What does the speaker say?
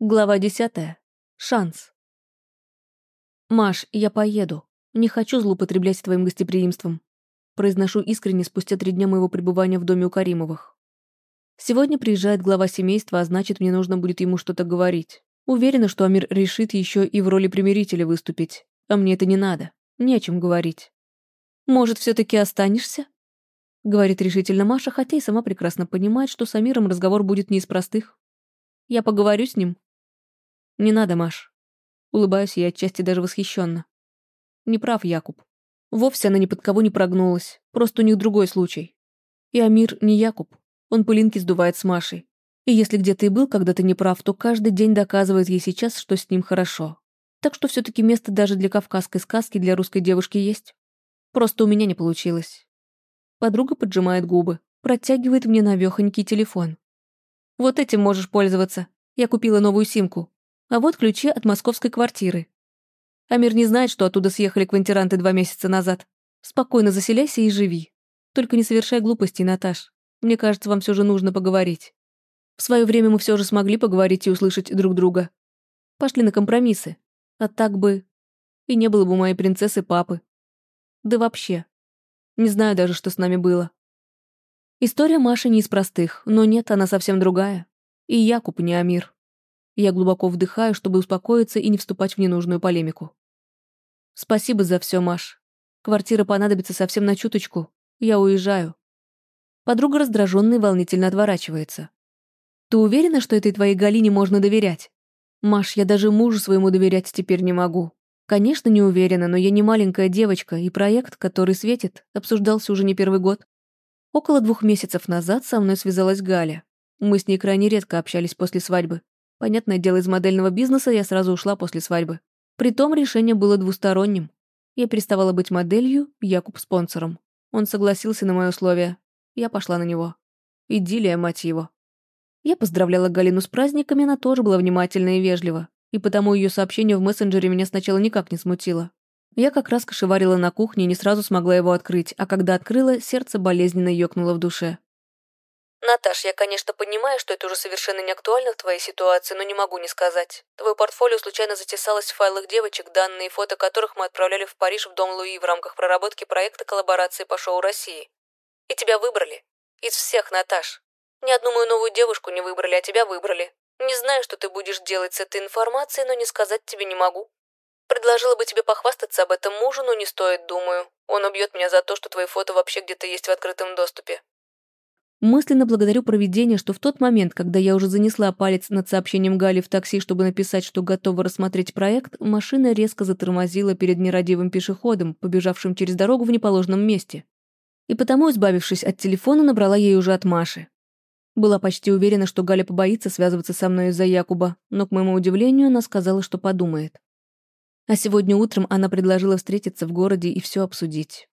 Глава десятая. Шанс. «Маш, я поеду. Не хочу злоупотреблять твоим гостеприимством», произношу искренне спустя три дня моего пребывания в доме у Каримовых. Сегодня приезжает глава семейства, а значит, мне нужно будет ему что-то говорить. Уверена, что Амир решит еще и в роли примирителя выступить. А мне это не надо. Не о чем говорить. «Может, все таки останешься?» Говорит решительно Маша, хотя и сама прекрасно понимает, что с Амиром разговор будет не из простых. Я поговорю с ним, «Не надо, Маш». Улыбаюсь я отчасти даже восхищенно. Не прав Якуб. Вовсе она ни под кого не прогнулась. Просто у них другой случай. И Амир не Якуб. Он пылинки сдувает с Машей. И если где-то и был когда-то неправ, то каждый день доказывает ей сейчас, что с ним хорошо. Так что все таки место даже для кавказской сказки для русской девушки есть. Просто у меня не получилось. Подруга поджимает губы, протягивает мне навёхонький телефон. «Вот этим можешь пользоваться. Я купила новую симку. А вот ключи от московской квартиры. Амир не знает, что оттуда съехали квартиранты два месяца назад. Спокойно заселяйся и живи. Только не совершай глупостей, Наташ. Мне кажется, вам все же нужно поговорить. В свое время мы все же смогли поговорить и услышать друг друга. Пошли на компромиссы. А так бы... И не было бы моей принцессы папы. Да вообще. Не знаю даже, что с нами было. История Маши не из простых, но нет, она совсем другая. И Якуб не Амир. Я глубоко вдыхаю, чтобы успокоиться и не вступать в ненужную полемику. Спасибо за все, Маш. Квартира понадобится совсем на чуточку. Я уезжаю. Подруга раздраженно и волнительно отворачивается. Ты уверена, что этой твоей Галине можно доверять? Маш, я даже мужу своему доверять теперь не могу. Конечно, не уверена, но я не маленькая девочка, и проект, который светит, обсуждался уже не первый год. Около двух месяцев назад со мной связалась Галя. Мы с ней крайне редко общались после свадьбы. Понятное дело, из модельного бизнеса я сразу ушла после свадьбы. Притом решение было двусторонним. Я переставала быть моделью, Якуб спонсором. Он согласился на мои условия. Я пошла на него. Идиллия, мать его. Я поздравляла Галину с праздниками, она тоже была внимательна и вежлива. И потому ее сообщение в мессенджере меня сначала никак не смутило. Я как раз кошеварила на кухне и не сразу смогла его открыть, а когда открыла, сердце болезненно ёкнуло в душе. Наташ, я, конечно, понимаю, что это уже совершенно не актуально в твоей ситуации, но не могу не сказать. Твое портфолио случайно затесалось в файлах девочек, данные и фото которых мы отправляли в Париж в Дом Луи в рамках проработки проекта коллаборации по шоу России. И тебя выбрали. Из всех, Наташ. Ни одну мою новую девушку не выбрали, а тебя выбрали. Не знаю, что ты будешь делать с этой информацией, но не сказать тебе не могу. Предложила бы тебе похвастаться об этом мужу, но не стоит, думаю. Он убьет меня за то, что твои фото вообще где-то есть в открытом доступе. Мысленно благодарю проведение, что в тот момент, когда я уже занесла палец над сообщением Гали в такси, чтобы написать, что готова рассмотреть проект, машина резко затормозила перед нерадивым пешеходом, побежавшим через дорогу в неположенном месте. И потому, избавившись от телефона, набрала ей уже от Маши. Была почти уверена, что Галя побоится связываться со мной из-за Якуба, но, к моему удивлению, она сказала, что подумает. А сегодня утром она предложила встретиться в городе и все обсудить.